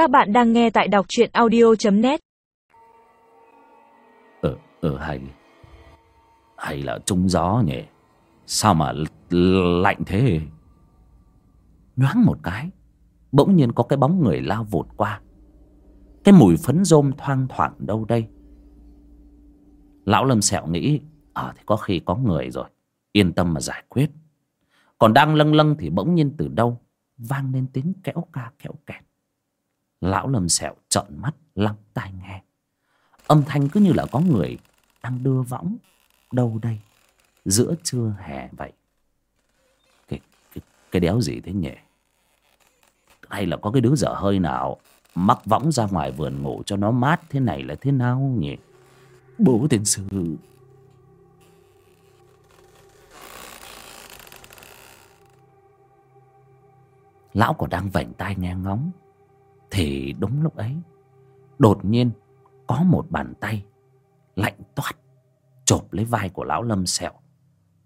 Các bạn đang nghe tại đọc truyện audio.net Ờ, ờ hay. Hay là trúng gió nhỉ? Sao mà lạnh thế? Nhoáng một cái Bỗng nhiên có cái bóng người lao vụt qua. Cái mùi phấn rôm thoang thoảng đâu đây? Lão Lâm Sẹo nghĩ Ờ thì có khi có người rồi Yên tâm mà giải quyết. Còn đang lâng lâng thì bỗng nhiên từ đâu Vang lên tiếng kéo ca kéo kẹt. Lão lầm Sẹo trợn mắt lắng tai nghe. Âm thanh cứ như là có người Đang đưa võng. Đâu đây? Giữa trưa hè vậy. Cái, cái, cái đéo gì thế nhỉ? Hay là có cái đứa dở hơi nào Mắc võng ra ngoài vườn ngủ cho nó mát Thế này là thế nào nhỉ? Bố tiên sư. Lão còn đang vảnh tai nghe ngóng. Thì đúng lúc ấy Đột nhiên Có một bàn tay Lạnh toát Chộp lấy vai của lão lâm sẹo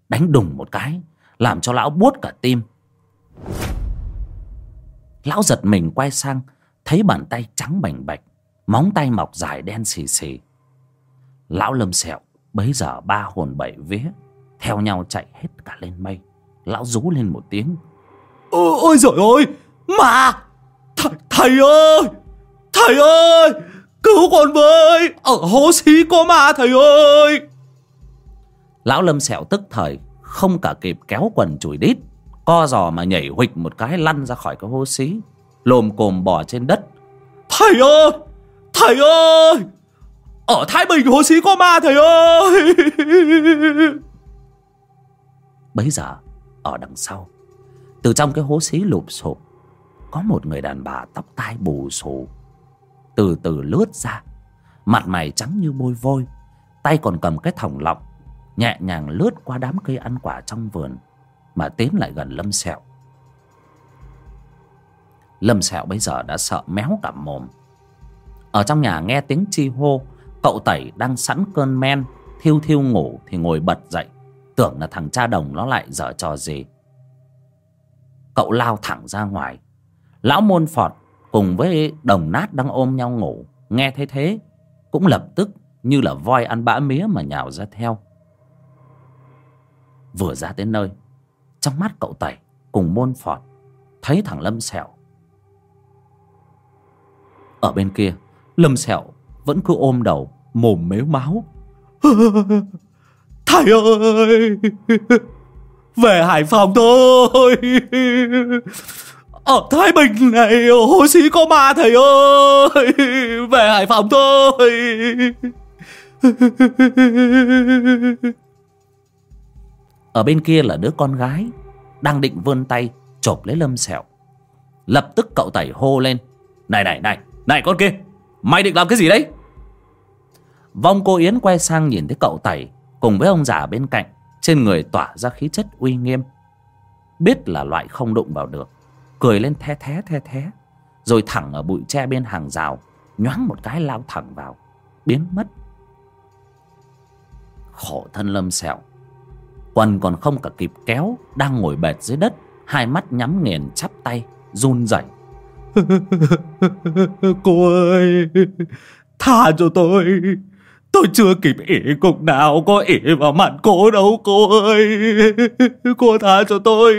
Đánh đùng một cái Làm cho lão buốt cả tim. Lão giật mình quay sang Thấy bàn tay trắng bành bạch Móng tay mọc dài đen xì xì. Lão lâm sẹo Bấy giờ ba hồn bảy vía Theo nhau chạy hết cả lên mây. Lão rú lên một tiếng. Ôi, ôi giời ơi Mà! Thầy, ơi! Thầy ơi! Cứu con với! Ở hố xí có ma thầy ơi! Lão lâm sẹo tức thời Không cả kịp kéo quần chùi đít Co giò mà nhảy huịch một cái lăn ra khỏi cái hố xí Lồm cồm bò trên đất. Thầy ơi! Thầy ơi! Ở Thái Bình hố xí có ma thầy ơi! Bấy giờ Ở đằng sau Từ trong cái hố xí lụp sụp có một người đàn bà tóc tai bù xù, Từ từ lướt ra, Mặt mày trắng như bôi vôi, Tay còn cầm cái thòng lọng, Nhẹ nhàng lướt qua đám cây ăn quả trong vườn, Mà tiến lại gần Lâm Sẹo. Lâm Sẹo bây giờ đã sợ méo cả mồm. Ở trong nhà nghe tiếng chi hô, Cậu Tẩy đang sẵn cơn men, Thiêu thiêu ngủ thì ngồi bật dậy, Tưởng là thằng cha đồng nó lại dở trò gì. Cậu lao thẳng ra ngoài Lão môn phọt Cùng với đồng nát đang ôm nhau ngủ, Nghe thấy thế, Cũng lập tức như là voi ăn bã mía mà nhào ra theo. Vừa ra tới nơi, Trong mắt cậu Tẩy cùng môn phọt Thấy thằng Lâm Sẹo. Ở bên kia, Lâm Sẹo vẫn cứ ôm đầu, Mồm mếu máu. Thầy ơi! Về Hải Phòng thôi! Ở Thái Bình này Hố xí có ma thầy ơi. Về Hải Phòng thôi. Ở bên kia là đứa con gái Đang định vươn tay Chộp lấy lâm sẹo. Lập tức cậu tẩy hô lên. Này này này Này con kia, Mày định làm cái gì đấy? Vong cô Yến quay sang nhìn thấy cậu tẩy Cùng với ông già bên cạnh, Trên người tỏa ra khí chất uy nghiêm, Biết là loại không đụng vào được. Cười lên the thé the thé Rồi thẳng ở bụi tre bên hàng rào, Nhoáng một cái lao thẳng vào, Biến mất. Khổ thân lâm sẹo, Quần còn không cả kịp kéo, Đang ngồi bệt dưới đất, Hai mắt nhắm nghiền chắp tay, Run rẩy. Cô ơi, Tha cho tôi. Tôi chưa kịp ỉ cục nào Có ỉ vào mặt cô đâu cô ơi. Cô tha cho tôi.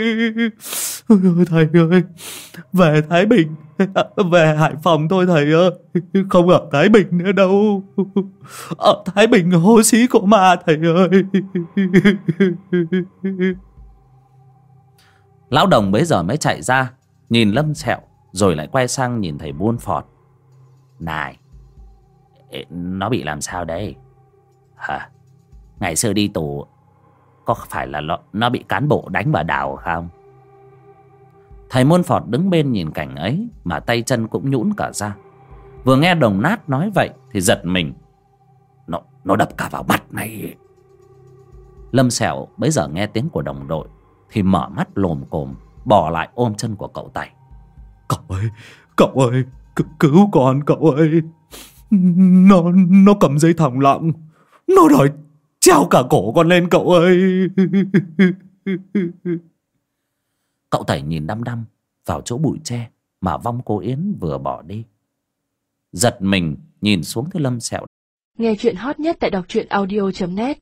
Ôi ơi, Thầy ơi. Về Thái Bình. Về Hải Phòng thôi thầy ơi. Không ở Thái Bình nữa đâu. Ở Thái Bình hô xí của ma thầy ơi. Lão đồng bấy giờ mới chạy ra Nhìn lâm sẹo Rồi lại quay sang nhìn thầy buôn phọt. Này nó bị làm sao đây? Hả? Ngày xưa đi tù Có phải là nó, nó bị cán bộ đánh vào đào không? Thầy môn phọt đứng bên nhìn cảnh ấy Mà tay chân cũng nhũn cả ra. Vừa nghe đồng nát nói vậy Thì giật mình. Nó, nó đập cả vào mặt này Lâm sẹo bấy giờ nghe tiếng của đồng đội Thì mở mắt lồm cồm Bỏ lại ôm chân của cậu Tài. Cậu ơi Cậu ơi c- Cứu con cậu ơi. Nó nó cầm dây thòng lọng Nó đòi treo cả cổ con lên cậu ơi. Cậu Tẩy nhìn đăm đăm Vào chỗ bụi tre Mà vong cô Yến vừa bỏ đi. Giật mình nhìn xuống thấy lâm sẹo Nghe chuyện hot nhất tại đọc truyện audio.net